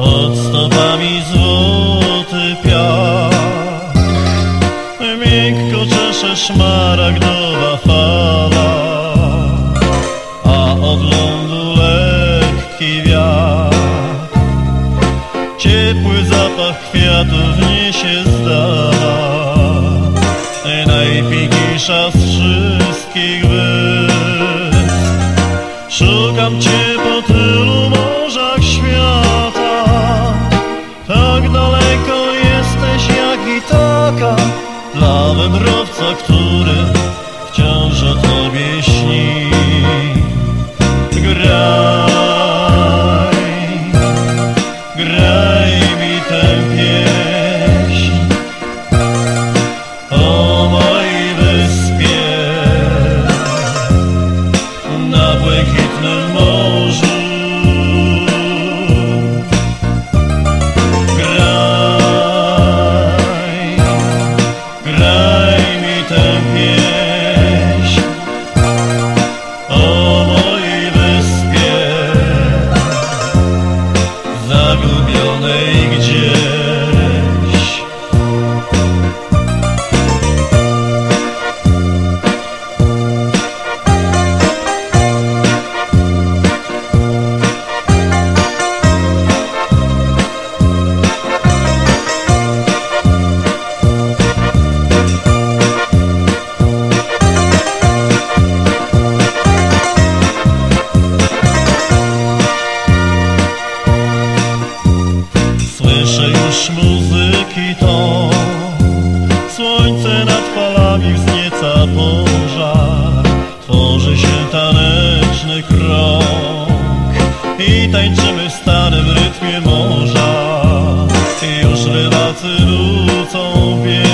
pod stopami złoty piach. Miękko czesze szmaragdowa fala, a od lądu lekki wiatr. Ciepły zapach kwiatów niesie z dala, najpiękniejsza z wszystkich wysp. Szukam Cię Głoś muzyki to Słońce nad falami wznieca pożar Tworzy się taneczny krąg I tańczymy w starym rytmie morza. Już rybacy lucą bieg